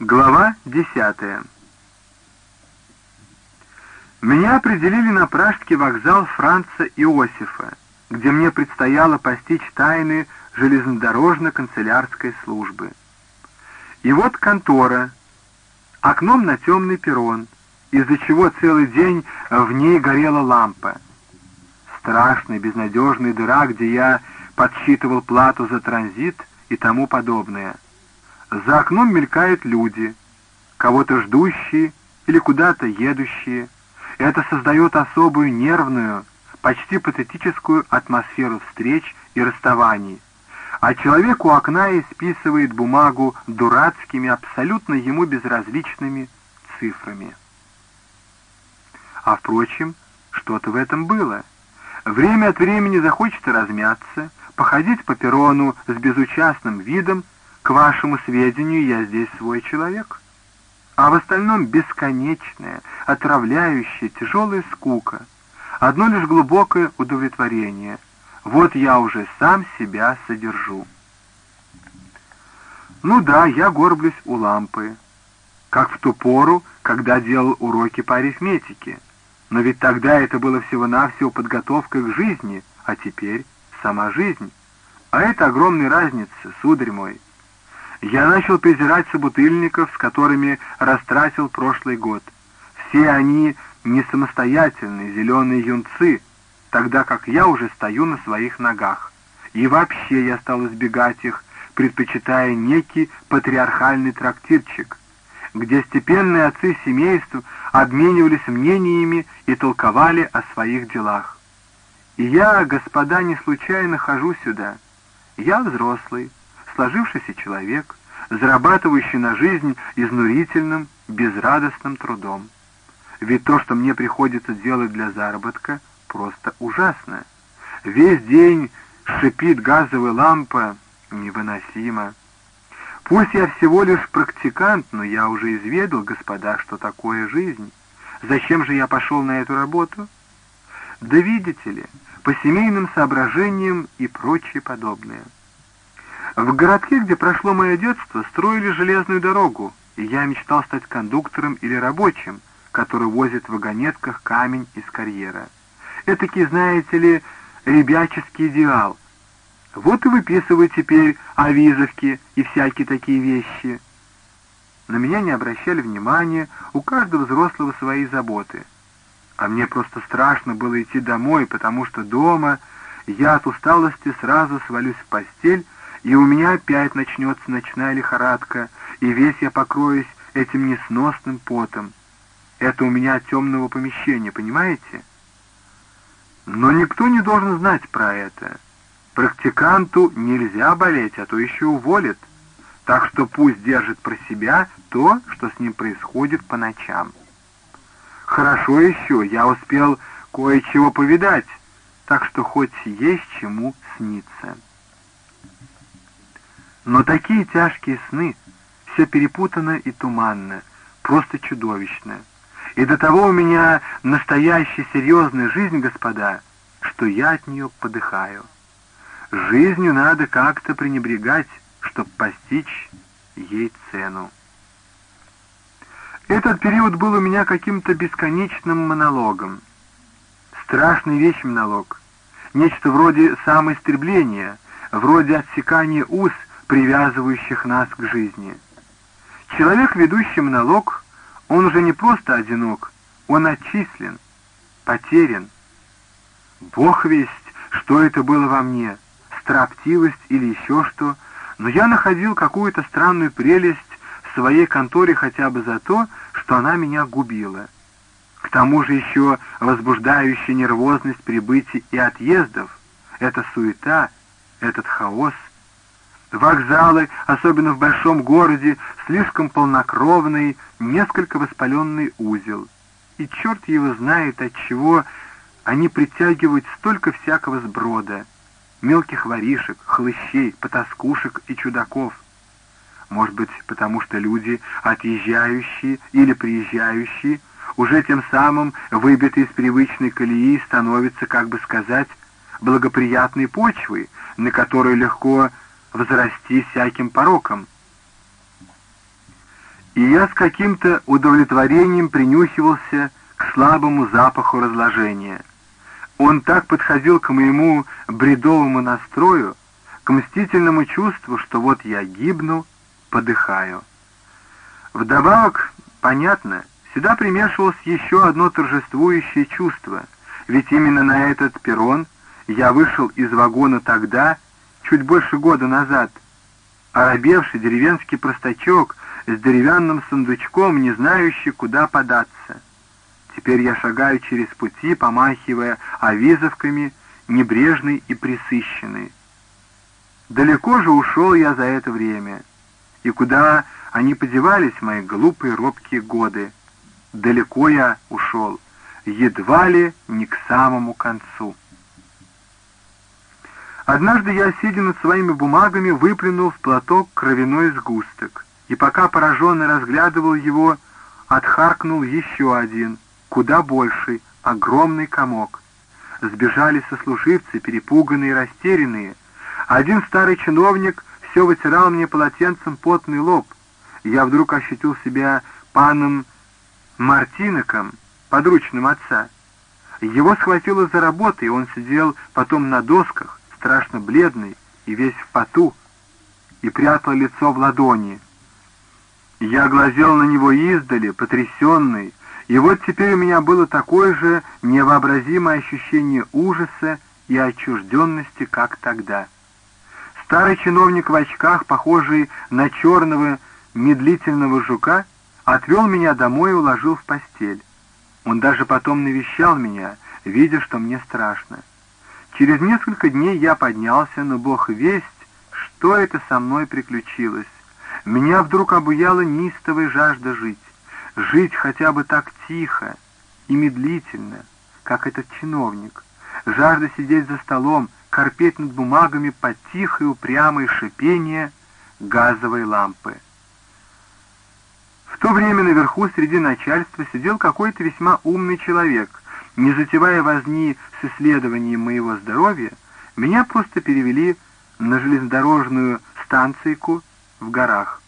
Глава десятая. Меня определили на пражский вокзал Франца Иосифа, где мне предстояло постичь тайны железнодорожно-канцелярской службы. И вот контора, окном на темный перрон, из-за чего целый день в ней горела лампа. Страшная безнадежная дыра, где я подсчитывал плату за транзит и тому подобное. За окном мелькают люди, кого-то ждущие или куда-то едущие. Это создает особую нервную, почти патетическую атмосферу встреч и расставаний. А человек у окна исписывает бумагу дурацкими, абсолютно ему безразличными цифрами. А впрочем, что-то в этом было. Время от времени захочется размяться, походить по перрону с безучастным видом, к вашему сведению, я здесь свой человек. А в остальном бесконечная, отравляющая, тяжелая скука. Одно лишь глубокое удовлетворение. Вот я уже сам себя содержу. Ну да, я горблюсь у лампы, как в ту пору, когда делал уроки по арифметике. Но ведь тогда это было всего-навсего подготовка к жизни, а теперь сама жизнь. А это огромная разница, сударь мой. Я начал презирать собутыльников, с которыми растратил прошлый год. Все они не самостоятельные зеленые юнцы, тогда как я уже стою на своих ногах. И вообще я стал избегать их, предпочитая некий патриархальный трактирчик, где степенные отцы семейств обменивались мнениями и толковали о своих делах. И я, господа, не случайно хожу сюда. Я взрослый, сложившийся человек, зарабатывающий на жизнь изнурительным, безрадостным трудом. Ведь то, что мне приходится делать для заработка, просто ужасно. Весь день шипит газовая лампа, невыносимо. Пусть я всего лишь практикант, но я уже изведал, господа, что такое жизнь. Зачем же я пошел на эту работу? Да видите ли, по семейным соображениям и прочее подобное. В городке, где прошло мое детство, строили железную дорогу, и я мечтал стать кондуктором или рабочим, который возит в вагонетках камень из карьера. Этакий, знаете ли, ребяческий идеал. Вот и выписываю теперь авизовки и всякие такие вещи. На меня не обращали внимания, у каждого взрослого свои заботы. А мне просто страшно было идти домой, потому что дома я от усталости сразу свалюсь в постель и у меня опять начнется ночная лихорадка, и весь я покроюсь этим несносным потом. Это у меня от темного помещения, понимаете? Но никто не должен знать про это. Практиканту нельзя болеть, а то еще уволят. Так что пусть держит про себя то, что с ним происходит по ночам. Хорошо еще, я успел кое-чего повидать, так что хоть есть чему сниться. Но такие тяжкие сны, все перепутано и туманно, просто чудовищно. И до того у меня настоящая серьезная жизнь, господа, что я от нее подыхаю. Жизнью надо как-то пренебрегать, чтобы постичь ей цену. Этот период был у меня каким-то бесконечным монологом. Страшная вещь монолог. Нечто вроде самоистребления, вроде отсекания уз привязывающих нас к жизни. Человек, ведущий монолог, он уже не просто одинок, он отчислен, потерян. Бог весть, что это было во мне, строптивость или еще что, но я находил какую-то странную прелесть в своей конторе хотя бы за то, что она меня губила. К тому же еще возбуждающая нервозность прибытий и отъездов, эта суета, этот хаос — Вокзалы, особенно в большом городе, слишком полнокровный, несколько воспаленный узел. И черт его знает, от чего они притягивают столько всякого сброда, мелких воришек, хлыщей, потаскушек и чудаков. Может быть, потому что люди, отъезжающие или приезжающие, уже тем самым выбиты из привычной колеи, становятся, как бы сказать, благоприятной почвой, на которую легко возрасти всяким пороком. и я с каким-то удовлетворением принюхивался к слабому запаху разложения. Он так подходил к моему бредовому настрою, к мстительному чувству, что вот я гибну, подыхаю. Вдобавок, понятно, сюда примешивалось еще одно торжествующее чувство, ведь именно на этот перрон я вышел из вагона тогда, чуть больше года назад, оробевший деревенский простачок с деревянным сундучком, не знающий, куда податься. Теперь я шагаю через пути, помахивая авизовками, небрежный и присыщенный. Далеко же ушел я за это время, и куда они подевались, мои глупые робкие годы. Далеко я ушел, едва ли не к самому концу. Однажды я, сидя над своими бумагами, выплюнул в платок кровяной сгусток, и пока пораженно разглядывал его, отхаркнул еще один, куда больший, огромный комок. Сбежали сослуживцы, перепуганные и растерянные. Один старый чиновник все вытирал мне полотенцем потный лоб. Я вдруг ощутил себя паном Мартиноком, подручным отца. Его схватило за работу, и он сидел потом на досках, страшно бледный и весь в поту, и прятал лицо в ладони. Я глазел на него издали, потрясенный, и вот теперь у меня было такое же невообразимое ощущение ужаса и отчужденности, как тогда. Старый чиновник в очках, похожий на черного медлительного жука, отвел меня домой и уложил в постель. Он даже потом навещал меня, видя, что мне страшно. Через несколько дней я поднялся, но Бог весть, что это со мной приключилось. Меня вдруг обуяла нистовая жажда жить. Жить хотя бы так тихо и медлительно, как этот чиновник. Жажда сидеть за столом, корпеть над бумагами под тихое упрямое шипение газовой лампы. В то время наверху среди начальства сидел какой-то весьма умный человек, не затевая возни с исследованием моего здоровья, меня просто перевели на железнодорожную станцийку в горах.